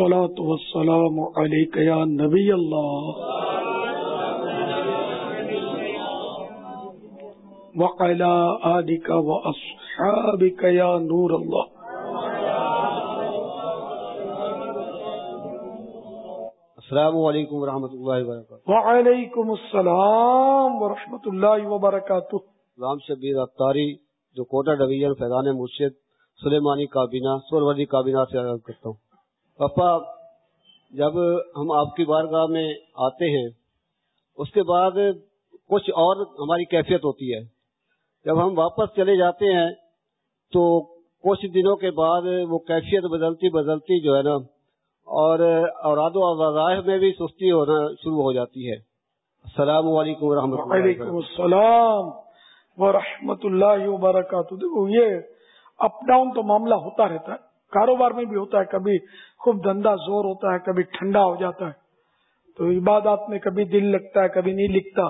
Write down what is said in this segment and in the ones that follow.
الصلاة والسلام عليك يا نبي الله. وعلى آلك وأصحابك يا نور الله. السلام علیکم ورحمۃ اللہ وبرکاتہ وعلیکم السلام ورحمۃ اللہ وبرکاتہ رام شبیر اختاری جو کوٹا ڈویژن فیضان مرشد سلیمانی کابینہ سوروردی کابینہ سے عرض کرتا ہوں۔ پپا جب ہم آپ کی بارگاہ میں آتے ہیں، اس کے بعد کچھ اور ہماری کیفیت ہوتی ہے۔ جب ہم واپس چلے جاتے ہیں، تو کچھ دنوں کے بعد وہ کیفیت بدلتی بدلتی جو ہے نا، اور اوراد و وظائف میں بھی سستی ہونا شروع ہو جاتی ہے۔ السلام علیکم و رحمۃ اللہ وعلیکم السلام ورحمۃ اللہ وبرکاتہ۔ دیکھو، یہ اپ ڈاؤن تو معاملہ ہوتا رہتا ہے۔ کاروبار میں بھی ہوتا ہے، کبھی خوب دھندا زور ہوتا ہے، کبھی ٹھنڈا ہو جاتا ہے۔ تو عبادات میں کبھی دل لگتا ہے، کبھی نہیں لکھتا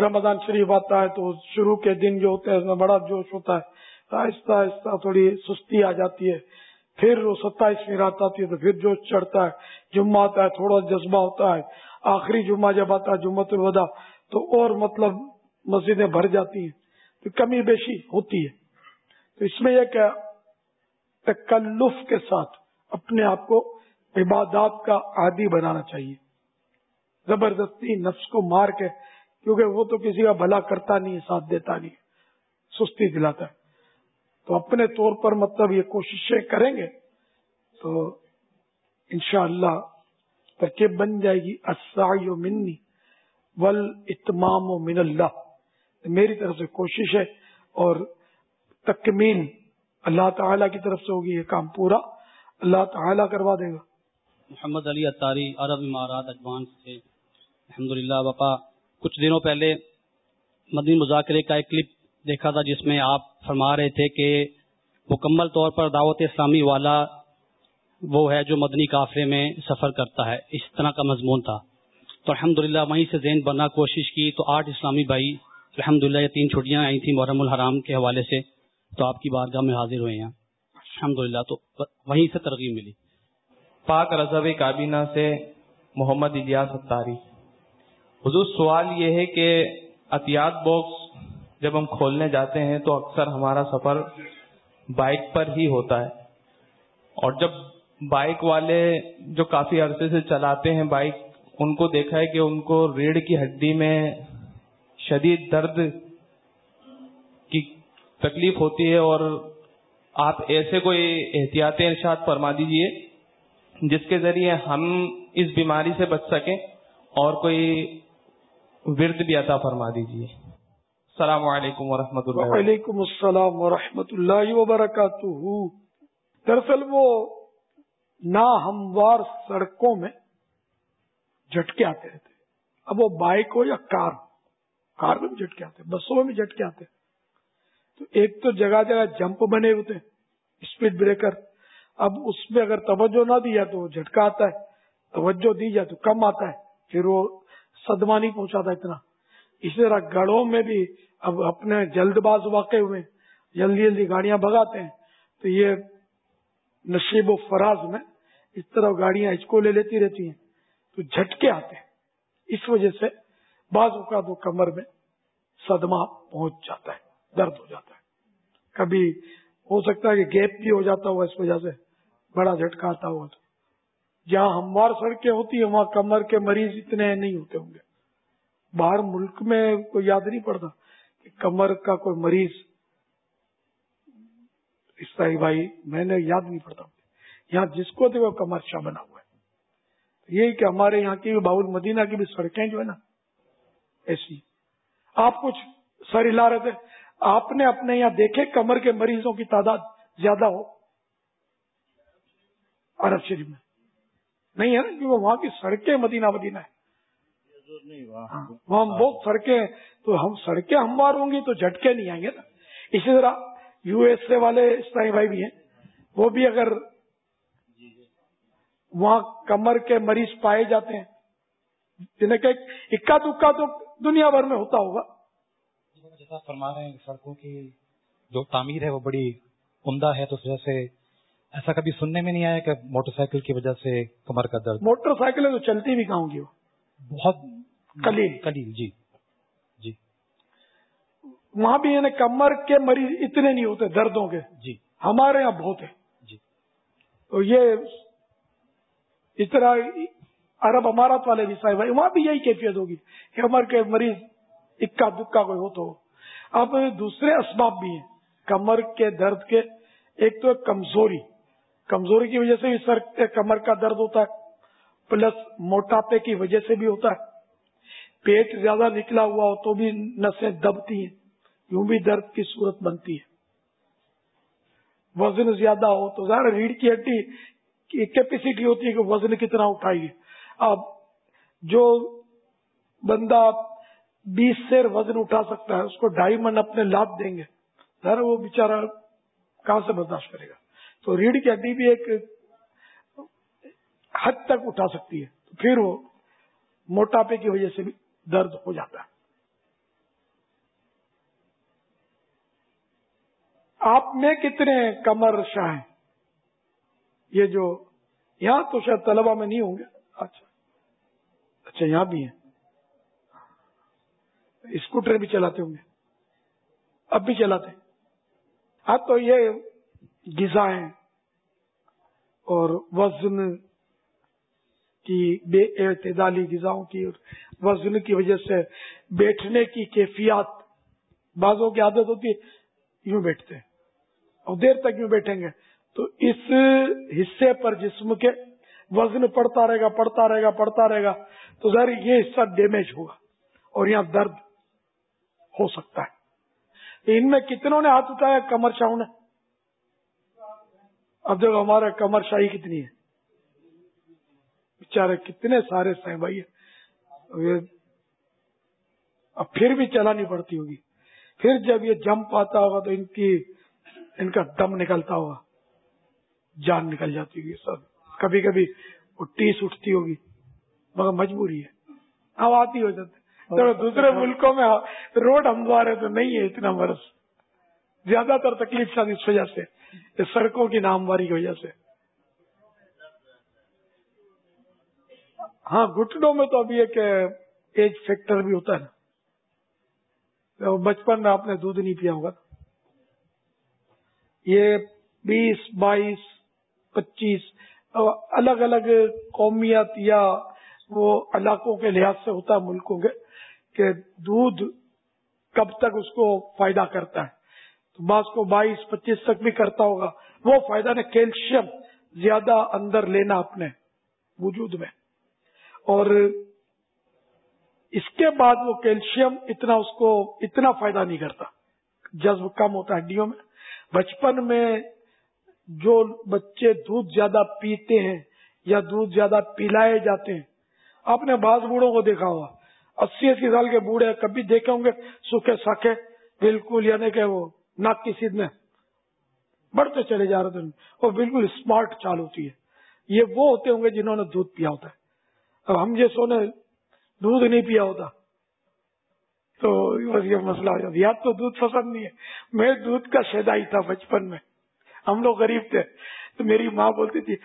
رمضان شریف آتا ہے تو شروع کے دن جو ہوتے ہیں، اس میں بڑا جوش ہوتا ہے۔ آہستہ آہستہ تھوڑی سستی آ جاتی ہے۔ پھر وہ ستائیس رات آتی ہے تو پھر جوش چڑھتا ہے۔ جمعہ آتا ہے، تھوڑا جذبہ ہوتا ہے۔ آخری جمعہ جب آتا ہے جمعہ الوداع، تو اور مطلب مسجدیں بھر جاتی ہیں۔ تو کمی بیشی ہوتی ہے۔ تو اس میں یہ کیا تکلف کے ساتھ اپنے آپ کو عبادات کا عادی بنانا چاہیے۔ زبردستی نفس کو مار کے، کیونکہ وہ تو کسی کا بھلا کرتا نہیں، ساتھ دیتا نہیں، سستی دلاتا ہے۔ تو اپنے طور پر مطلب یہ کوششیں کریں گے تو انشاءاللہ اللہ ترکیب بن جائے گی۔ و منی ول اتمام و من اللہ۔ میری طرف سے کوشش ہے اور تکمیل اللہ تعالیٰ کی طرف سے ہوگی یہ کام پورا، اللہ تعالیٰ کروا دے گا۔ محمد علی اتاری عرب امارات اجوان سے۔ الحمد للہ وقا کچھ دنوں پہلے مدنی مذاکرے کا ایک کلپ دیکھا تھا جس میں آپ فرما رہے تھے کہ مکمل طور پر دعوت اسلامی والا وہ ہے جو مدنی قافلے میں سفر کرتا ہے، اس طرح کا مضمون تھا۔ تو الحمد للہ وہیں سے ذہن بننا کوشش کی تو آٹھ اسلامی بھائی الحمد للہ یہ تین چھٹیاں آئی تھیں محرم الحرام کے حوالے سے۔ تو آپ کی بارگاہ میں حاضر ہوئے ہیں۔ الحمد للہ تو وہیں سے ترغیب ملی۔ پاک رضب کابینہ سے محمد الیاس ستاری حضور، سوال یہ ہے کہ اطیات باکس جب ہم کھولنے جاتے ہیں تو اکثر ہمارا سفر بائک پر ہی ہوتا ہے۔ اور جب بائک والے جو کافی عرصے سے چلاتے ہیں بائک، ان کو دیکھا ہے کہ ان کو ریڑھ کی ہڈی میں شدید درد تکلیف ہوتی ہے اور آپ ایسے کوئی احتیاط ارشاد فرما دیجیے جس کے ذریعے ہم اس بیماری سے بچ سکیں اور کوئی ورد بھی عطا فرما دیجیے السلام علیکم ورحمۃ اللہ وعلیکم السلام ورحمۃ اللہ وبرکاتہ۔ دراصل وہ نا ہموار سڑکوں میں جھٹکے آتے رہتے۔ اب وہ بائک ہو یا کار کار میں بھی جھٹکے آتے، بسوں میں بھی جھٹکے آتے۔ تو ایک تو جگہ جگہ جمپ بنے ہوتے ہیں اسپیڈ بریکر اب اس میں اگر توجہ نہ دی جائے تو جھٹکا آتا ہے، توجہ دی جائے تو کم آتا ہے، پھر وہ صدمہ نہیں پہنچاتا اتنا۔ اسی طرح گڑوں میں بھی اب اپنے جلد باز واقع ہوئے جلدی جلدی گاڑیاں بگاتے ہیں۔ تو یہ نصیب و فراز میں اس طرح گاڑیاں اس کو لے لیتی رہتی ہیں۔ تو جھٹکے آتے ہیں۔ اس وجہ سے بعض اوقات وہ کمر میں صدمہ پہنچ جاتا ہے۔ درد ہو جاتا ہے۔ کبھی ہو سکتا ہے کہ گیپ بھی ہو جاتا ہوا اس وجہ سے، بڑا جھٹکا آتا ہوا تو۔ جہاں ہموار سڑکیں ہوتی ہیں، وہاں کمر کے مریض اتنے نہیں ہوتے ہوں گے۔ باہر ملک میں کوئی یاد نہیں پڑتا کہ کمر کا کوئی مریض۔ اسائی بھائی، میں نے یاد نہیں پڑتا۔ یہاں جس کو وہ کمر شاہ بنا ہوا ہے۔ یہی کہ ہمارے یہاں کی باول مدینہ کی بھی سڑکیں جو ہے نا، ایسی۔ آپ کچھ سر ہلا رہے تھے آپ نے اپنے یہاں دیکھے کمر کے مریضوں کی تعداد زیادہ ہو؟ عرب شریف میں۔ نہیں ہے نا کیونکہ وہاں کی سڑکیں مدینہ مدینہ ہے وہاں بہت سڑکیں تو ہم سڑکیں ہموار ہوں گی تو جھٹکے نہیں آئیں گے نا۔ اسی طرح یو ایس اے والے اسلائی بھائی بھی ہیں۔ وہ بھی اگر وہاں کمر کے مریض پائے جاتے ہیں، جنہیں کہ اکا دکا تو دنیا بھر میں ہوتا ہوگا۔ جیسا فرما رہے ہیں سڑکوں کی جو تعمیر ہے وہ بڑی عمدہ ہے تو اس وجہ سے ایسا کبھی سننے میں نہیں آیا کہ موٹر سائیکل کی وجہ سے کمر کا درد؟ موٹر سائیکلیں تو چلتی بھی کہوں گی وہ؟ بہت کلیل کلیل جی۔ جی۔ وہاں بھی یعنی کمر کے مریض اتنے نہیں ہوتے دردوں کے۔ جی۔ ہمارے یہاں بہت ہے جی۔ تو یہ اس طرح عرب امارات والے بھی صاحب وہاں بھی یہی کیفیت ہوگی کہ کمر کے مریض اکا دکا کوئی ہو تو اب دوسرے اسباب بھی ہیں۔ کمر کے درد کے، ایک تو کمزوری۔ کمزوری کی وجہ سے بھی سر کمر کا درد ہوتا ہے، پلس موٹاپے کی وجہ سے بھی ہوتا ہے۔ پیٹ زیادہ نکلا ہوا ہو تو بھی نسیں دبتی ہیں، یوں بھی درد کی صورت بنتی ہے۔ وزن زیادہ ہو تو ظاہر ریڑھ کی ہڈی کی کیپیسٹی ہوتی ہے کہ وزن کتنا اٹھائیے۔ گی اب جو بندہ بیس سیر وزن اٹھا سکتا ہے، اس کو ڈھائی من اپنے لاد دیں گے۔ ظاہر وہ بےچارا کہاں سے برداشت کرے گا؟ تو ریڑھ کی ہڈی بھی ایک حد تک اٹھا سکتی ہے۔ تو پھر وہ موٹاپے کی وجہ سے بھی درد ہو جاتا ہے۔ آپ میں کتنے کمر شاہ ہیں۔ یہ جو یہاں تو شاید طلبہ میں نہیں ہوں گے۔ اچھا۔ اچھا یہاں بھی ہیں۔ اسکوٹر بھی چلاتے ہوں گے۔ اب بھی چلاتے ہاں تو یہ غذا اور وزن کی بے اعتدالی غذاؤں کی اور وزن کی وجہ سے بیٹھنے کی کیفیات بعضوں کی عادت ہوتی ہے، یوں بیٹھتے ہیں۔ اور دیر تک یوں بیٹھیں گے۔ تو اس حصے پر جسم کے وزن پڑتا رہے گا، پڑتا رہے گا، پڑتا رہے گا۔ تو ظاہر یہ حصہ ڈیمیج ہوگا۔ اور یہاں درد ہو سکتا ہے۔ ان میں کتنوں نے ہاتھ اٹھایا؟ کمر شاہوں نے۔ اب دیکھو ہمارے کمر شاہی کتنی ہے بےچارے کتنے سارے سہ بھائی اب پھر بھی چلانی پڑتی ہوگی۔ پھر جب یہ جمپ آتا ہوگا تو ان کی ان کا دم نکلتا ہوگا۔ جان نکل جاتی ہوگی سب۔ کبھی کبھی وہ ٹیس اٹھتی ہوگی۔ مگر مجبوری ہے۔ اب آتی ہو جاتی دوسرے ملکوں میں روڈ ہموار تو نہیں ہے اتنا برس۔ زیادہ تر تکلیف شاید اس وجہ سے سڑکوں کی نامواری کی وجہ سے۔ ہاں گٹنوں میں تو ابھی ایک ایج فیکٹر بھی ہوتا ہے نا۔ بچپن میں آپ نے دودھ نہیں پیا ہوگا۔ یہ بیس بائیس پچیس الگ الگ قومیت یا وہ علاقوں کے لحاظ سے ہوتا ہے ملکوں کے، کہ دودھ کب تک اس کو فائدہ کرتا ہے۔ تو بعض کو بائیس، پچیس تک بھی کرتا ہوگا۔ وہ فائدہ نے کیلشیم زیادہ اندر لینا اپنے وجود میں۔ اور اس کے بعد وہ کیلشیم اتنا اس کو اتنا فائدہ نہیں کرتا۔ جذب کم ہوتا ہے ہڈیوں میں۔ بچپن میں جو بچے دودھ زیادہ پیتے ہیں یا دودھ زیادہ پلائے جاتے ہیں آپ نے بعض بوڑھوں کو دیکھا ہوا اسی اسی سال کے بوڑھے کبھی دیکھے ہوں گے، سوکھے ساکھے، بالکل یعنی کہ وہ ناک کی سیدھ میں بڑھتے چلے جا رہے تھے۔ اور بالکل اسمارٹ چال ہوتی ہے۔ یہ وہ ہوتے ہوں گے جنہوں نے دودھ پیا ہوتا ہے۔ اب ہم جیسوں نے دودھ نہیں پیا ہوتا۔ تو بس یہ مسئلہ ہو جاتا۔ یاد تو دودھ پسند نہیں ہے۔ میں دودھ کا شیدائی تھا بچپن میں۔ ہم لوگ غریب تھے۔ تو میری ماں بولتی تھی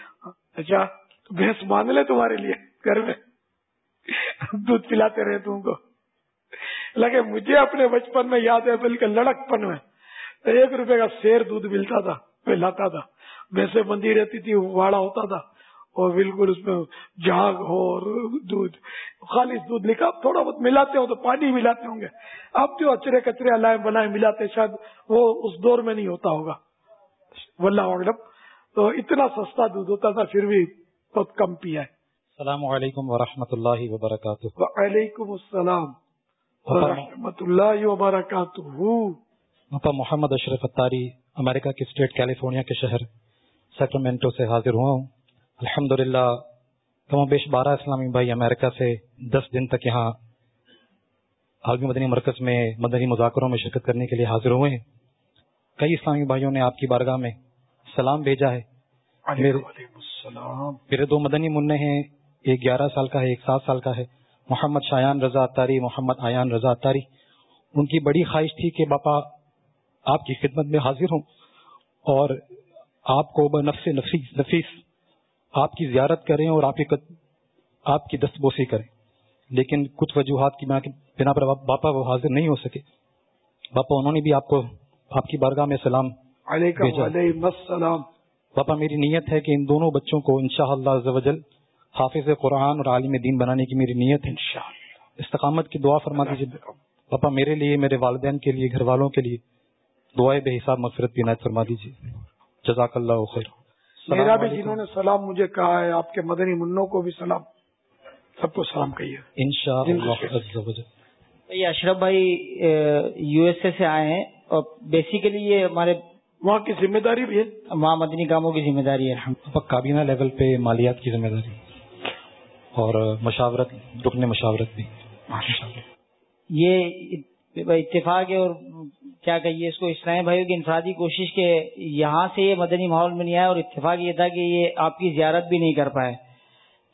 اچھا بھینس باندھ لے تمہارے لیے گھر میں۔ دودھ پلاتے رہے تم کو۔ لگے مجھے اپنے بچپن میں یاد ہے بالکل لڑک پن میں ایک روپے کا شیر دودھ ملتا تھا، میں لاتا تھا۔ بھینسیں بندی رہتی تھی، واڑا ہوتا تھا۔ اور بالکل اس میں جھاگ ہو دودھ۔ خالص دودھ لکھا، تھوڑا بہت ملاتے ہو تو پانی ملاتے ہوں گے۔ اب جو اچرے کچرے لائے بنائے ملاتے، شاید وہ اس دور میں نہیں ہوتا ہوگا۔ ولہ تو اتنا سستا دودھ ہوتا تھا، پھر بھی بہت کم پیا ہے۔ السلام علیکم ورحمۃ اللہ وبرکاتہ۔ وعلیکم السلام ورحمۃ اللہ وبرکاتہ۔ محمد محمد اشرف اتاری امریکہ کے اسٹیٹ کیلیفورنیا کے شہر سیکرمنٹو سے حاضر ہوا ہوں۔ الحمد کم و بیش بارہ اسلامی بھائی امریکہ سے دس دن تک یہاں عالمی مدنی مرکز میں مدنی مذاکروں میں شرکت کرنے کے لیے حاضر ہوئے ہیں۔ کئی اسلامی بھائیوں نے آپ کی بارگاہ میں سلام بھیجا ہے۔ میرے دو مدنی منع ہیں ایک گیارہ سال کا ہے ایک سات سال کا ہے۔ محمد شایان رضا اتاری محمد آیان رضا اتاری۔ ان کی بڑی خواہش تھی کہ باپا آپ کی خدمت میں حاضر ہوں اور آپ کو بنفس نفیس آپ کی زیارت کریں اور آپ کی آپ کی دست بوسی کریں۔ لیکن کچھ وجوہات کی بنا پر باپا وہ حاضر نہیں ہو سکے۔ باپا انہوں نے بھی آپ کو آپ کی بارگاہ میں سلام السلام۔ باپا میری نیت ہے کہ ان دونوں بچوں کو انشاءاللہ شاء اللہ حافظ قرآن اور عالم دین بنانے کی میری نیت ہے استقامت کی دعا فرما دیجیے پاپا میرے لیے میرے والدین کے لیے گھر والوں کے لیے دعائیں بے حساب مغفرت کی عنایت فرما دیجیے جزاک اللہ خیر۔ میرا بھی جنہوں نے سلام مجھے کہا ہے آپ کے مدنی منوں کو بھی سلام۔ سب کو سلام کہیے۔ ان شاء اللہ اشرف بھائی یو ایس اے سے آئے ہیں اور بیسیکلی یہ ہمارے وہاں کی ذمہ داری بھی ہے۔ وہاں مدنی کاموں کی ذمہ داری ہے کابینہ لیول پہ مالیات کی ذمہ داری۔ اور مشاورت رکن مشاورت بھی یہ اتفاق ہے اور کیا کہیے، اس کو اسلامی بھائیوں کی انفرادی کوشش کے یہاں سے یہ مدنی ماحول میں نہیں آیا اور اتفاق یہ تھا کہ یہ آپ کی زیارت بھی نہیں کر پائے۔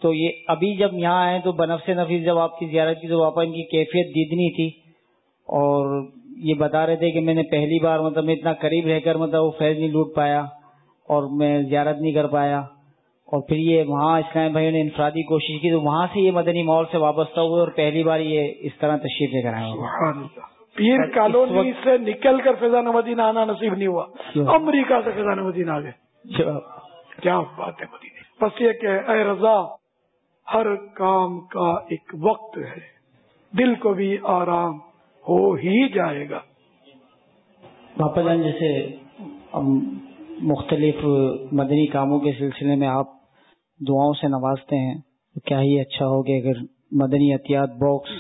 تو یہ ابھی جب یہاں آئے تو بنف سے نفیس جب آپ کی زیارت کی تو واپس ان کی کیفیت دیدنی تھی۔ اور یہ بتا رہے تھے کہ میں نے پہلی بار مطلب میں اتنا قریب رہ کر مطلب وہ فیض نہیں لوٹ پایا اور میں زیارت نہیں کر پایا۔ اور پھر یہ وہاں اسلام بھائیوں نے انفرادی کوشش کی تو وہاں سے یہ مدنی ماحول سے وابستہ ہوئے اور پہلی بار یہ اس طرح تشریف لے کر آئے پیر کالونی سے نکل کر فیضان مدینہ آنا نصیب نہیں ہوا۔ امریکہ سے فیضان مدینہ آ گئے۔ کیا بات ہے مدینہ۔ بس یہ کہ اے رضا ہر کام کا ایک وقت ہے۔ دل کو بھی آرام ہو ہی جائے گا۔ باپا جان جیسے مختلف مدنی کاموں کے سلسلے میں آپ دعاؤں سے نوازتے ہیں، تو کیا ہی اچھا ہو کہ اگر مدنی احتیاط باکس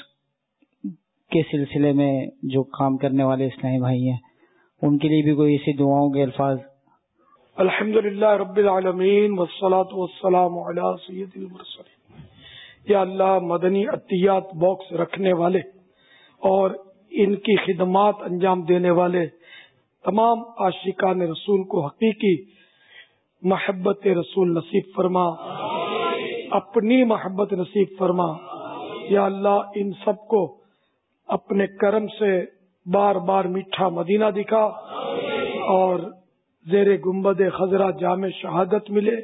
کے سلسلے میں جو کام کرنے والے اسلامی بھائی ہیں، ان کے لیے بھی کوئی ایسی دعاؤں کے الفاظ؟ الحمد للہ رب العالمین والسلام سید یا اللہ، مدنی احتیاط باکس رکھنے والے اور ان کی خدمات انجام دینے والے تمام عاشقان رسول کو حقیقی محبت رسول نصیب فرما۔ اپنی محبت نصیب فرما۔ یا اللہ، ان سب کو اپنے کرم سے بار بار میٹھا مدینہ دکھا۔ اور زیر گمبد خزرہ جامع شہادت ملے۔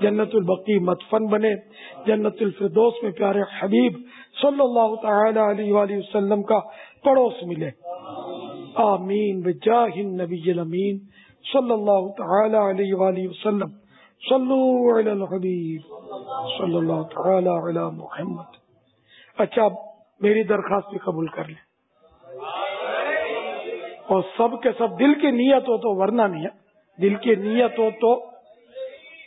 جنت البقی مدفن بنے۔ جنت الفردوس میں پیارے حبیب صلی اللہ تعالی علیہ وآلہ وسلم کا پڑوس ملے۔ آمین۔ بجاہ النبی الامین۔ صلی اللہ تعالی علیہ وآلہ وسلم. صلو علی الحبیب. صلی اللہ تعالی علی محمد. اچھا میری درخواست بھی قبول کر لیں. اور سب کے سب، دل کی نیت ہو تو ورنہ نہیں ہے دل کی نیت ہو تو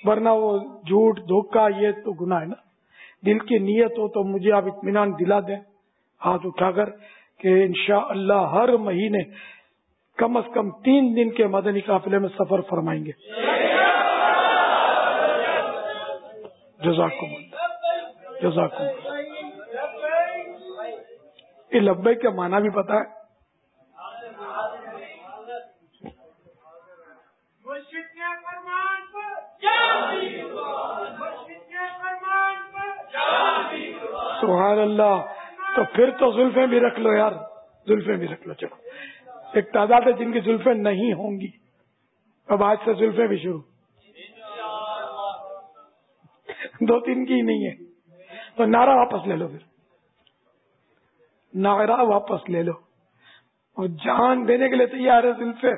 ورنہ وہ جھوٹ دھوکا یہ تو گناہ ہے نا. دل کی نیت ہو تو مجھے آپ اطمینان دلا دیں. ہاتھ اٹھا کر کہ انشاء اللہ ہر مہینے کم از کم تین دن کے مدنی قافلے میں سفر فرمائیں گے۔ جزاکم جزاکم یہ لبے کا معنی بھی پتا ہے۔ سبحان اللہ، تو پھر تو زلفیں بھی رکھ لو یار۔ زلفیں بھی رکھ لو، چلو۔ ایک تعداد ہے جن کی زلفیں نہیں ہوں گی۔ اب آج سے زلفیں بھی شروع۔ دو تین کی نہیں ہے۔ تو نعرہ واپس لے لو پھر۔ نعرہ واپس لے لو۔ اور جان دینے کے لیے تیار ہے زلفے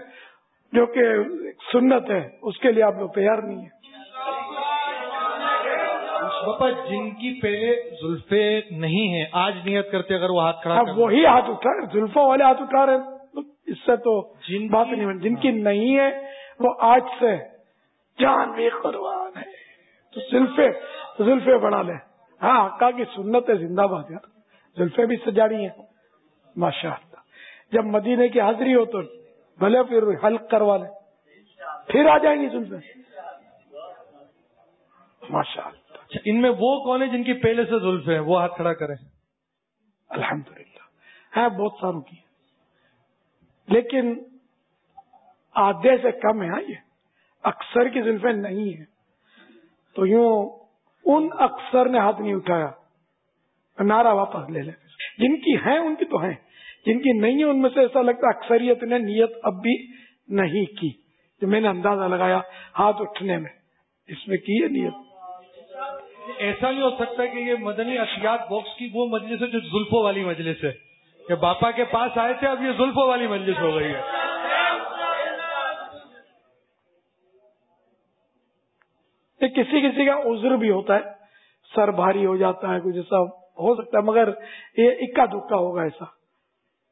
جو کہ سنت ہے۔ اس کے لیے آپ لوگ تیار نہیں ہیں۔ باپا جن کی پہلے زلفے نہیں ہیں آج نیت کرتے اگر وہ ہاتھ کھڑا وہی ہاتھ اٹھا رہے زلفوں والے ہاتھ اٹھا رہے اس سے تو جن بات نہیں جن کی نہیں ہے وہ آج سے جان بھی قربان ہے۔ تو زلفے زلفے بڑھا لیں۔ ہاں حقا کی سنت ہے زندہ باد یار زلفے بھی سجاڑی ہیں۔ ماشاء اللہ جب مدینے کی حاضری ہو تو بھلے پھر حلق کروا لیں۔ پھر آ جائیں گی زلفے۔ ماشاء اللہ اچھا ان میں وہ کون ہے جن کی پہلے سے زلف ہے وہ ہاتھ کھڑا کریں۔ الحمد للہ ہے بہت ساروں کی۔ لیکن آدھے سے کم ہے ہاں یہ۔ اکثر کی زلفیں نہیں ہیں۔ تو یوں ان اکثر نے ہاتھ نہیں اٹھایا۔ نعرہ واپس لے لیں۔ جن کی ہیں ان کی تو ہیں۔ جن کی نہیں ہے ان میں سے ایسا لگتا اکثریت نے نیت اب بھی نہیں کی۔ جو میں نے اندازہ لگایا ہاتھ اٹھنے میں۔ اس میں کی ہے نیت؟ ایسا نہیں ہو سکتا کہ یہ مدنی اشیات باکس کی وہ مجلس ہے جو زلفوں والی مجلس ہے۔ کہ باپا کے پاس آئے تھے، اب یہ زلفوں والی مجلس ہو گئی ہے۔ کسی کسی کا عذر بھی ہوتا ہے، سر بھاری ہو جاتا ہے، کچھ ایسا ہو سکتا ہے، مگر یہ اکا دکا ہوگا ایسا۔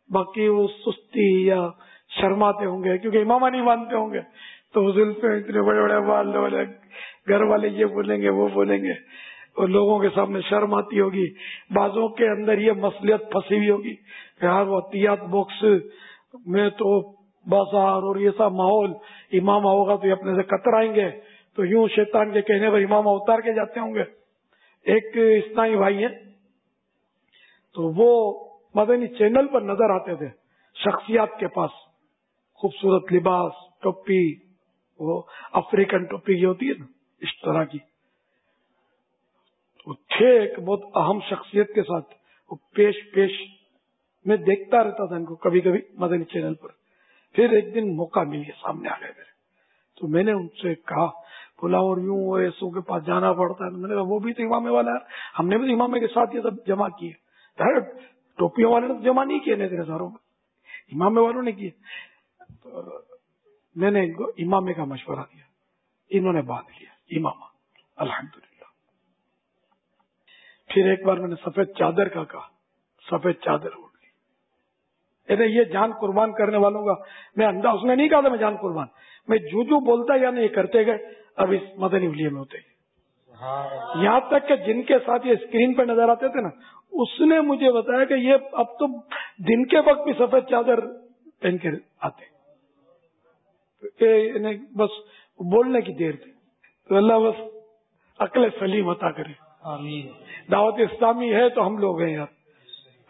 باقی وہ سستی یا شرماتے ہوں گے، کیونکہ امامہ نہیں مانتے ہوں گے۔ تو زلفے اتنے بڑے بڑے والے، گھر والے یہ بولیں گے، وہ بولیں گے۔ اور لوگوں کے سامنے شرم آتی ہوگی۔ بازوں کے اندر یہ مسلیت پھنسی ہوئی ہوگی۔ یار، وہ احتیاط باکس میں تو بازار اور یہ سب ماحول، امامہ ہوگا تو یہ اپنے سے قطر آئیں گے۔ تو یوں شیطان کے کہنے پر امامہ اتار کے جاتے ہوں گے۔ ایک اسنائی بھائی ہیں۔ تو وہ مدنی چینل پر نظر آتے تھے شخصیات کے پاس۔ خوبصورت لباس، ٹوپی، وہ افریقن ٹوپی کی ہوتی ہے نا، اس طرح کی۔ تھے ایک بہت اہم شخصیت کے ساتھ، وہ پیش پیش میں دیکھتا رہتا تھا ان کو، کبھی کبھی مدنی چینل پر۔ پھر ایک دن موقع مل گیا سامنے آ گئے۔ میرے تو میں نے ان سے کہا، بولا، اور یوں ایسو کے پاس جانا پڑتا ہے۔ میں نے کہا، وہ بھی تو امامے والا ہے۔ ہم نے بھی تو امامے کے ساتھ یہ سب جمع کیے۔ ٹوپیوں والے نے جمع نہیں کیے تیرے ساروں میں امامے والوں نے کیے۔ تو میں نے ان کو امامے کا مشورہ دیا۔ انہوں نے بات کیا، امام الحمد للہ پھر ایک بار میں نے سفید چادر کا کہا سفید چادر اڑ لی۔ یعنی یہ جان قربان کرنے والوں کا میں انداز اس نے نہیں کہا تھا میں جان قربان۔ میں جو جو بولتا یا نہیں کرتے گئے۔ اب اس مدنی ولیے میں ہوتے یہاں تک کہ جن کے ساتھ یہ اسکرین پہ نظر آتے تھے نا اس نے مجھے بتایا کہ یہ اب تو دن کے وقت بھی سفید چادر پہن کے آتے بس بولنے کی دیر تھی۔ تو اللہ بس عقل سلیم عطا کرے۔ دعوت اسلامی ہے تو ہم لوگ ہیں یار۔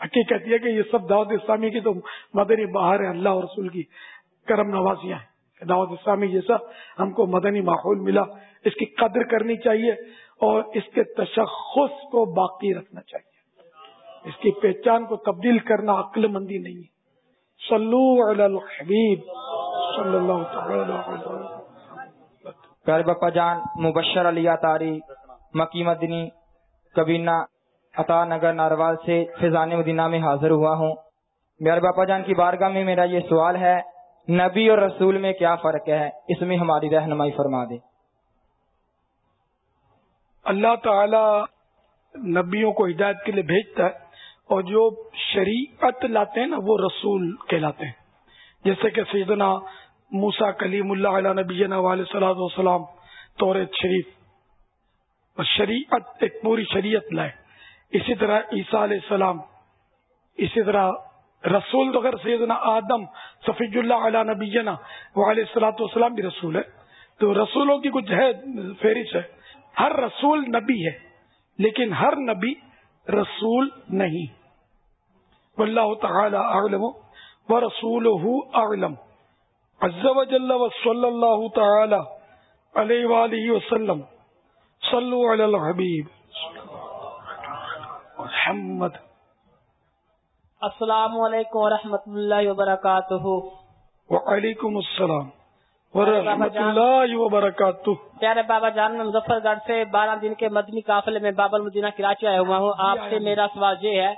حقیقت یہ کہ یہ سب دعوت اسلامی کی تو مدنی باہر ہے، اللہ اور رسول کی کرم نوازیاں ہیں۔ دعوت اسلامی جیسا ہم کو مدنی ماحول ملا، اس کی قدر کرنی چاہیے اور اس کے تشخص کو باقی رکھنا چاہیے۔ اس کی پہچان کو تبدیل کرنا عقل مندی نہیں ہے۔ صلو علی الحبیب صلی اللہ تعالی پیارے باپا جان، مبشر علی تاری مکی مدنی کبینہ عطا نگر ناروال سے فیضان مدینہ میں حاضر ہوا ہوں۔ میرے باپا جان کی بارگاہ میں میرا یہ سوال ہے، نبی اور رسول میں کیا فرق ہے؟ اس میں ہماری رہنمائی فرما دے اللہ تعالی نبیوں کو ہدایت کے لیے بھیجتا ہے اور جو شریعت لاتے ہیں نا، وہ رسول کہلاتے ہیں۔ جیسے کہ سیدنا موسا کلیم اللہ علیہ نبی علیہ وسلام توریت شریف۔ شریعت، ایک پوری شریعت لائے۔ اسی طرح عیسیٰ علیہ السلام، اسی طرح رسول تو اگر سیدنا آدم سفید اللہ علیہ نبی وہ علیہ السلاۃ والسلام بھی رسول ہے۔ تو رسولوں کی کچھ ہے، فہرست ہے۔ ہر رسول نبی ہے، لیکن ہر نبی رسول نہیں۔ واللہ تعالی اعلم ورسوله اعلم۔ عز وجل وصلی اللہ تعالی علیہ وآلہ وسلم۔ صلو علی الحبیب محمد. السلام علیکم ورحمۃ اللہ وبرکاتہ. وعلیکم السلام ورحمۃ اللہ وبرکاتہ. پیارے بابا جان میں مظفر گڑھ سے بارہ دن کے مدنی قافلے میں بابل مدینہ کراچی آیا ہوا ہوں. آپ سے میرا سوال یہ ہے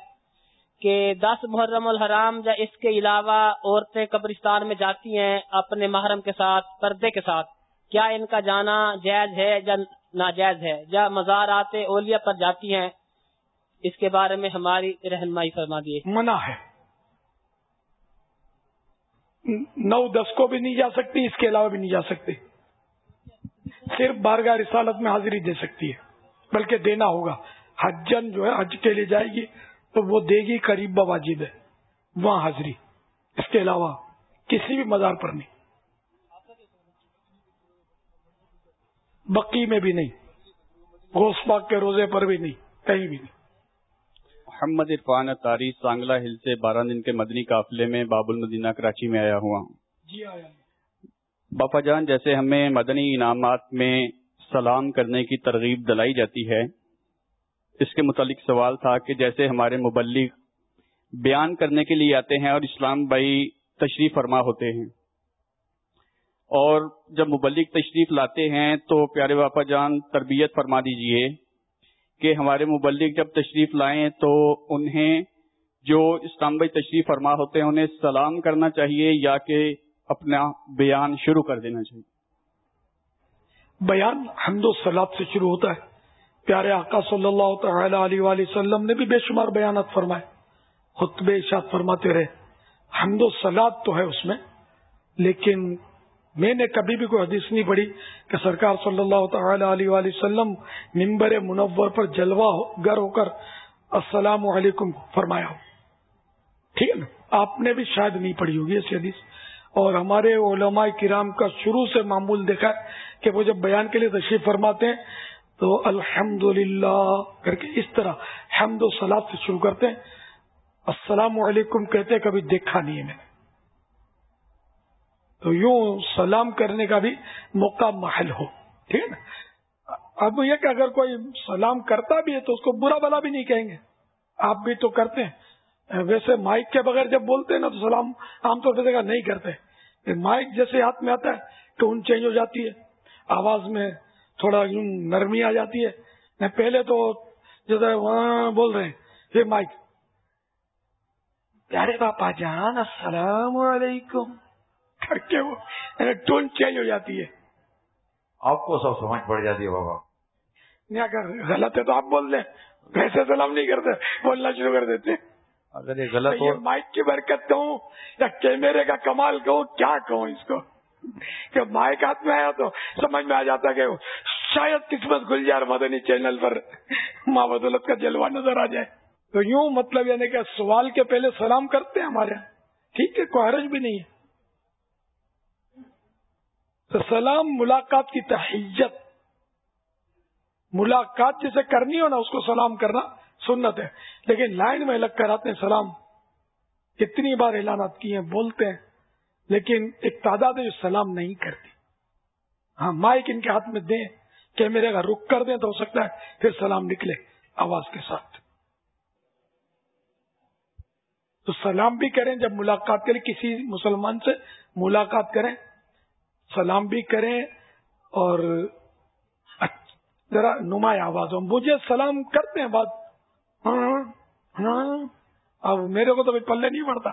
کہ دس محرم الحرام یا اس کے علاوہ عورتیں قبرستان میں جاتی ہیں اپنے محرم کے ساتھ پردے کے ساتھ کیا ان کا جانا جائز ہے یا ناجائز ہے۔ یا مزارات اولیا پر جاتی ہیں، اس کے بارے میں ہماری رہنمائی فرما دیے منع ہے۔ نو دس کو بھی نہیں جا سکتی، اس کے علاوہ بھی نہیں جا سکتی۔ صرف بارگاہ رسالت میں حاضری دے سکتی ہے، بلکہ دینا ہوگا۔ حجن جو ہے، حج کے لیے جائے گی تو وہ دے گی، قریب واجب ہے۔ وہاں حاضری۔ اس کے علاوہ کسی بھی مزار پر نہیں۔ بکی میں بھی نہیں غوث پاک کے روزے پر بھی نہیں کہیں بھی نہیں۔ محمد عرفان اتاری سانگلہ ہل سے بارہ دن کے مدنی قافلے میں باب المدینہ کراچی میں آیا ہوا۔ ہوں جی آیا۔ باپا جان جیسے ہمیں مدنی انعامات میں سلام کرنے کی ترغیب دلائی جاتی ہے اس کے متعلق سوال تھا کہ جیسے ہمارے مبلغ بیان کرنے کے لیے آتے ہیں اور اسلام بھائی تشریف فرما ہوتے ہیں۔ اور جب مبلغ تشریف لاتے ہیں تو پیارے باپا جان تربیت فرما دیجیے کہ ہمارے مبلغ جب تشریف لائیں تو انہیں جو اسلام بھائی تشریف فرما ہوتے ہیں انہیں سلام کرنا چاہیے یا کہ اپنا بیان شروع کر دینا چاہیے۔ بیان حمد و سلاد سے شروع ہوتا ہے۔ پیارے آقا صلی اللہ تعالی علیہ وآلہ وسلم نے بھی بے شمار بیانات فرمائے۔ خطبے اشاد فرماتے رہے۔ حمد و سلاد تو ہے اس میں، لیکن میں نے کبھی بھی کوئی حدیث نہیں پڑھی کہ سرکار صلی اللہ تعالی علیہ وآلہ وسلم ممبر منور پر جلوہ گر ہو کر السلام علیکم فرمایا ہو۔ ٹھیک ہے نا؟ آپ نے بھی شاید نہیں پڑھی ہوگی ایسی حدیث۔ اور ہمارے علماء کرام کا شروع سے معمول دیکھا ہے کہ وہ جب بیان کے لیے تشریف فرماتے ہیں تو الحمد کر کے اس طرح حمد و سلاد سے شروع کرتے ہیں۔ السلام علیکم کہتے کبھی دیکھا نہیں ہے میں نے۔ تو یوں سلام کرنے کا بھی موقع محل ہو۔ ٹھیک ہے نا؟ اب یہ کہ اگر کوئی سلام کرتا بھی ہے تو اس کو برا بلا بھی نہیں کہیں گے۔ آپ بھی تو کرتے ہیں۔ ویسے مائک کے بغیر جب بولتے ہیں نا تو سلام عام طور پہ نہیں کرتے۔ مائک جیسے ہاتھ میں آتا ہے ٹون چینج ہو جاتی ہے۔ آواز میں تھوڑا یوں نرمی آ جاتی ہے۔ پہلے تو جیسے وہاں بول رہے ہیں، یہ مائک۔ پیارے پاپا جان، السلام علیکم۔ کر کے وہ ٹون چینج ہو جاتی ہے۔ آپ کو سب سمجھ پڑ جاتی ہے بابا۔ نہیں اگر غلط ہے تو آپ بول دیں۔ ویسے سلام نہیں کرتے بولنا شروع کر دیتے اگر یہ غلط ہو مائک کی برکت کہوں یا کیمرے کا کمال کہوں کیا کہوں اس کو؟ کہ مائک ہاتھ میں آیا تو سمجھ میں آ جاتا کہ شاید قسمت گل جائے مدنی چینل پر ماں بدولت کا جلوہ نظر آ جائے۔ تو یوں مطلب یعنی کہ سوال کے پہلے سلام کرتے ہیں ہمارے۔ ٹھیک ہے کوئی حرج بھی نہیں ہے۔ سلام، ملاقات کی تحیت۔ ملاقات جسے کرنی ہو نا، اس کو سلام کرنا سنت ہے۔ لیکن لائن میں لگ کر آتے ہیں سلام کتنی بار اعلانات کیے ہیں بولتے ہیں، لیکن ایک تعداد ہے جو سلام نہیں کرتی۔ ہاں مائک ان کے ہاتھ میں دیں کہ میرے کا رک کر دیں تو ہو سکتا ہے، پھر سلام نکلے آواز کے ساتھ۔ تو سلام بھی کریں جب ملاقات کریں کسی مسلمان سے ملاقات کریں۔ سلام بھی کریں اور ذرا نمایاں آواز ہو مجھے سلام کرتے ہیں بات ہاں،, ہاں ہاں اب میرے کو تو پلے نہیں پڑتا۔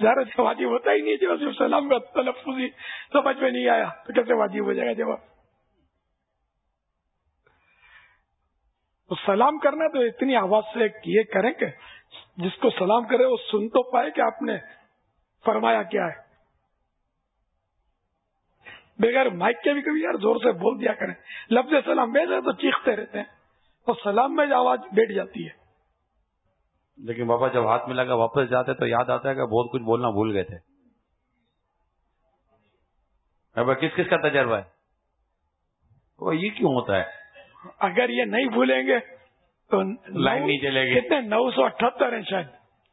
زیادہ سے واجب ہوتا ہی نہیں جب صرف سلام کا تلفظ ہی سمجھ میں نہیں آیا، تو کیسے واجب ہو جائے گا جواب تو سلام کرنا تو اتنی آواز سے یہ کریں کہ جس کو سلام کرے، وہ سن تو پائے کہ آپ نے فرمایا کیا ہے۔ بغیر مائک کے بھی کبھی یار زور سے بول دیا کریں۔ لفظ سلام بھیج تو چیختے رہتے ہیں۔ تو سلام میں آواز بیٹھ جاتی ہے۔ لیکن بابا جب ہاتھ میں لگا واپس جاتے تو یاد آتا ہے کہ بہت کچھ بولنا بھول گئے تھے۔ بابا کس کس کا تجربہ ہے؟ وہ یہ کیوں ہوتا ہے؟ اگر یہ نہیں بھولیں گے تو لائن نہیں چلے گی۔ کتنے؟ نو سو اٹھہتر ہیں شاید۔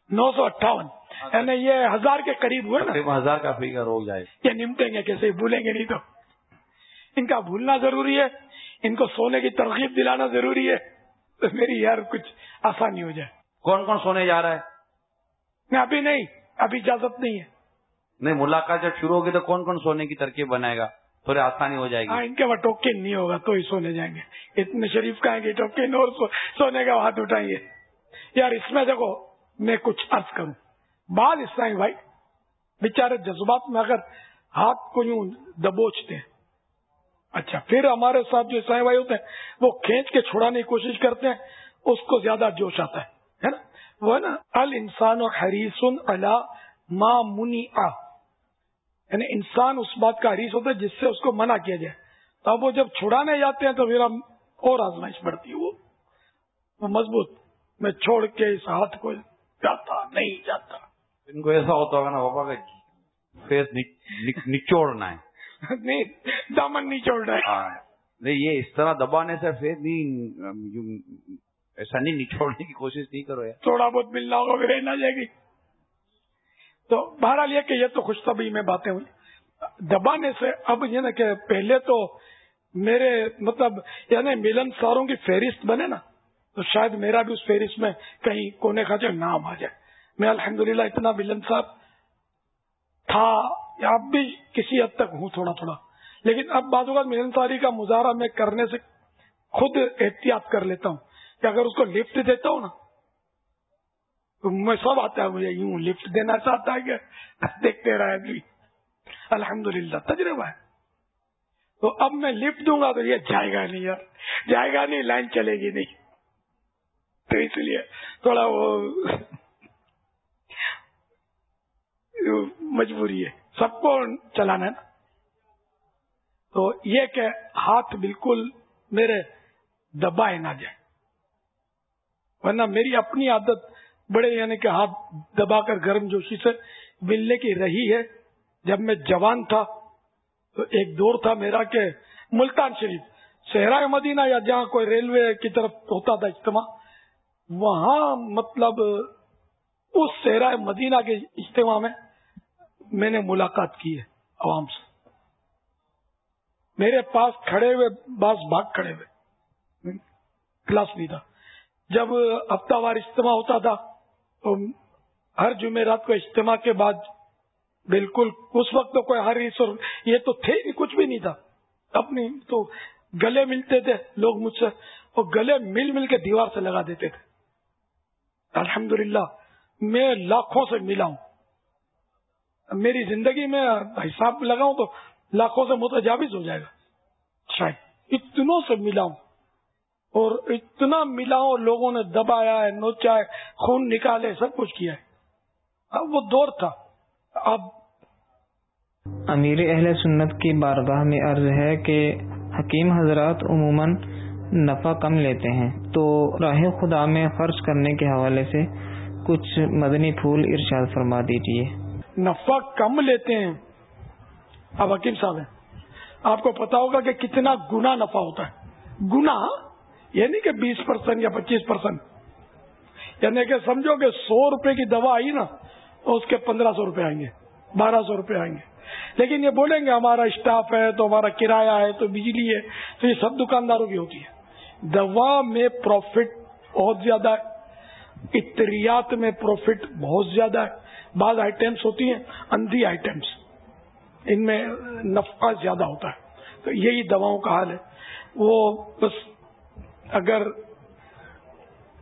نو سو اٹھاون۔ یعنی یہ ہزار کے قریب ہوئے نا۔ ہزار کا فیگر ہو جائے۔ یہ نمٹیں گے کیسے؟ بھولیں گے نہیں تو۔ ان کا بھولنا ضروری ہے ان کو سونے کی ترغیب دلانا ضروری ہے۔ تو میری یار کچھ آسانی ہو جائے۔ کون کون سونے جا رہا ہے؟ نہیں ابھی نہیں ابھی اجازت نہیں ہے۔ نہیں ملاقات جب شروع ہوگی تو کون کون سونے کی ترکیب بنائے گا؟ تھوڑی آسانی ہو جائے گی۔ ہاں ان کے وہاں ٹوکن نہیں ہوگا تو ہی سونے جائیں گے۔ اتنے شریف کہیں گے ٹوکن اور سونے کا ہاتھ اٹھائیں گے یار اس میں دیکھو میں کچھ عرض کروں۔ بعض اسلامی بھائی۔ بےچارے جذبات میں اگر ہاتھ کو یوں دبوچتے ہیں۔ اچھا پھر ہمارے ساتھ جو عیسائی بھائی ہوتے ہیں، وہ کھینچ کے چھوڑانے کی کوشش کرتے ہیں، اس کو زیادہ جوش آتا ہے نا؟ وہ ہے نا ال انسان و حریسن اللہ ما منی آ یعنی انسان اس بات کا حریص ہوتا ہے جس سے اس کو منع کیا جائے۔ تو اب وہ جب چھڑانے جاتے ہیں تو پھر ہم اور آزمائش بڑھتی ہے۔ وہ مضبوط، میں چھوڑ کے اس ہاتھ کو جاتا نہیں جاتا۔ ان کو ایسا ہوتا ہوگا نا بابا کا فیس نچوڑنا ہے نہیں دامن رہا ہے نہیں یہ اس طرح دبانے سے پھر نہیں ایسا نہیں نچوڑنے کی کوشش نہیں کرو یار تھوڑا بہت ملنا ہوگا پھر نہ جائے گی تو بہرحال یہ کہ یہ تو خوش طبی میں باتیں ہوئی دبانے سے اب یہ نا کہ پہلے تو میرے مطلب یعنی ملن ساروں کی فہرست بنے نا تو شاید میرا بھی اس فہرست میں کہیں کونے کا جو نام آ جائے میں الحمدللہ اتنا ملن صاحب تھا یا اب بھی کسی حد تک ہوں تھوڑا تھوڑا۔ لیکن اب بعض اوقات ملن ساری کا مظاہرہ میں کرنے سے خود احتیاط کر لیتا ہوں کہ اگر اس کو لفٹ دیتا ہوں نا، تو میں سب آتا ہے، مجھے یوں لفٹ دینا چاہتا ہے کہ دیکھتے رہے الحمد للہ تجربہ ہے۔ تو اب میں لفٹ دوں گا تو یہ جائے گا نہیں یار، جائے گا نہیں، لائن چلے گی نہیں۔ تو اس لیے تھوڑا وہ مجبوری ہے۔ سب کو چلانا ہے نا۔ تو یہ کہ ہاتھ بالکل میرے دبائے نہ جائے ورنہ میری اپنی عادت بڑے یعنی کہ ہاتھ دبا کر گرم جوشی سے ملنے کی رہی ہے۔ جب میں جوان تھا تو ایک دور تھا میرا کہ ملتان شریف صحرا مدینہ یا جہاں کوئی ریلوے کی طرف ہوتا تھا اجتماع، وہاں مطلب اس صحرا مدینہ کے اجتماع میں میں نے ملاقات کی ہے عوام سے۔ میرے پاس کھڑے ہوئے، بعض بھاگ کھڑے ہوئے۔ کلاس بھی تھا۔ جب ہفتہ وار اجتماع ہوتا تھا، تو ہر جمعرات کو اجتماع کے بعد بالکل اس وقت تو کوئی ہر یہ تو تھے ہی کچھ بھی نہیں تھا۔ اپنی تو گلے ملتے تھے لوگ مجھ سے، اور گلے مل مل کے دیوار سے لگا دیتے تھے۔ الحمدللہ، میں لاکھوں سے ملا ہوں۔ میری زندگی میں حساب لگاؤں تو لاکھوں سے متجاوز ہو جائے گا۔ شاید اتنوں سے ملا ہوں اور اتنا ملا ہوں لوگوں نے دبایا ہے، نوچا ہے، خون نکالے، سب کچھ کیا ہے۔ اب وہ دور تھا۔ اب امیر اہل سنت کی بارگاہ میں عرض ہے کہ حکیم حضرات عموماً نفع کم لیتے ہیں۔ تو راہ خدا میں خرچ کرنے کے حوالے سے کچھ مدنی پھول ارشاد فرما دیجیے نفع کم لیتے ہیں۔ اب حکیم صاحب ہیں۔ آپ کو پتا ہوگا کہ کتنا گنا نفع ہوتا ہے۔ گنا یہ نہیں کہ بیس پرسینٹ یا پچیس پرسینٹ یعنی کہ سمجھو کہ سو روپے کی دوا آئی نا تو اس کے پندرہ سو روپے آئیں گے، بارہ سو روپے آئیں گے۔ لیکن یہ بولیں گے، ہمارا اسٹاف ہے، تو ہمارا کرایہ ہے، تو بجلی ہے، تو یہ سب دکانداروں کی ہوتی ہے۔ دوا میں پروفٹ بہت زیادہ ہے۔ اطریات میں پروفٹ بہت زیادہ ہے۔ بعض آئٹمس ہوتی ہیں، اندھی آئٹمس ان میں نفع زیادہ ہوتا ہے۔ تو یہی دواؤں کا حال ہے۔ وہ بس اگر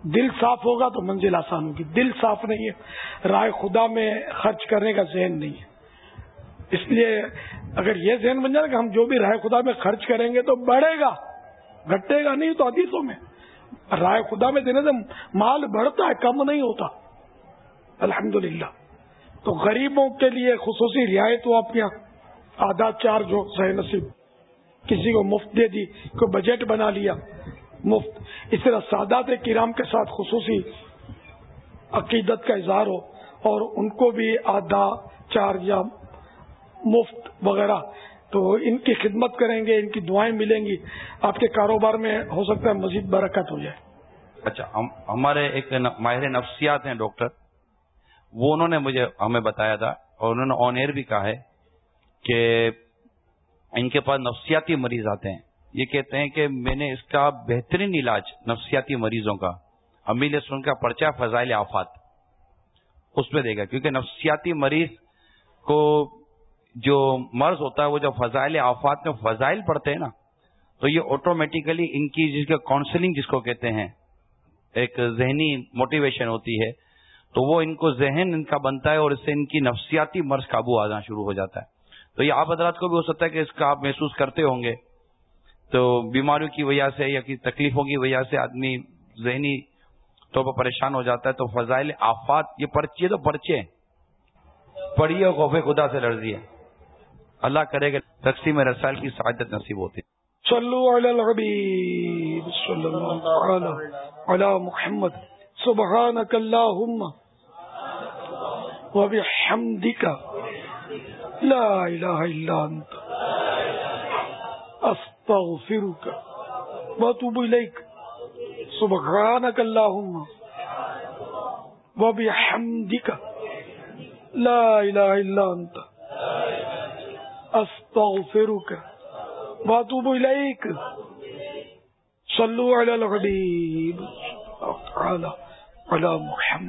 دل صاف ہوگا تو منزل آسان ہوگی۔ دل صاف نہیں ہے، رائے خدا میں خرچ کرنے کا ذہن نہیں ہے۔ اس لیے اگر یہ ذہن بن جائے کہ ہم جو بھی رائے خدا میں خرچ کریں گے تو بڑھے گا، گھٹے گا نہیں تو حدیثوں میں۔ رائے خدا میں دینے سے مال بڑھتا ہے، کم نہیں ہوتا۔ الحمدللہ۔ تو غریبوں کے لیے خصوصی رعایت ہو آپ یہاں۔ آدھا چارج ہو صحیح نصیب۔ کسی کو مفت دے دی، کوئی بجٹ بنا لیا، مفت۔ اس طرح سادات کرام کے ساتھ خصوصی عقیدت کا اظہار ہو اور ان کو بھی آدھا چارج یا مفت وغیرہ۔ تو ان کی خدمت کریں گے، ان کی دعائیں ملیں گی۔ آپ کے کاروبار میں ہو سکتا ہے مزید برکت ہو جائے۔ اچھا ہمارے ایک ماہر نفسیات ہیں، ڈاکٹر۔ وہ انہوں نے مجھے ہمیں بتایا تھا اور انہوں نے آن ایئر بھی کہا ہے کہ ان کے پاس نفسیاتی مریض آتے ہیں۔ یہ کہتے ہیں کہ میں نے اس کا بہترین علاج نفسیاتی مریضوں کا امیل سن کا پرچہ فضائل آفات، اس پہ دے گا کیونکہ نفسیاتی مریض کو جو مرض ہوتا ہے، وہ جب فضائل آفات میں فضائل پڑتے ہیں نا، تو یہ آٹومیٹیکلی ان کی جس کا کاؤنسلنگ جس کو کہتے ہیں، ایک ذہنی موٹیویشن ہوتی ہے۔ تو وہ ان کو ذہن ان کا بنتا ہے اور اس سے ان کی نفسیاتی مرض قابو آنا شروع ہو جاتا ہے۔ تو یہ آپ حضرات کو بھی ہو سکتا ہے کہ اس کا آپ محسوس کرتے ہوں گے۔ تو بیماریوں کی وجہ سے یا کسی تکلیفوں کی وجہ سے آدمی ذہنی طور پر پریشان ہو جاتا ہے تو فضائل آفات یہ پرچے تو پرچے پڑھیے خوف خدا سے لڑزی ہے۔ اللہ کرے گا تقسیم رسائل کی سعادت نصیب ہوتی۔ صلو علی الحبیب صلی اللہ علی محمد۔ سبحانک اللہم و بحمدک لا الہ الا انت استغفرك واتوب اليك سبحانك اللهم وبحمدك لا اله الا انت استغفرك واتوب اليك صلوا على الحبيب على على محمد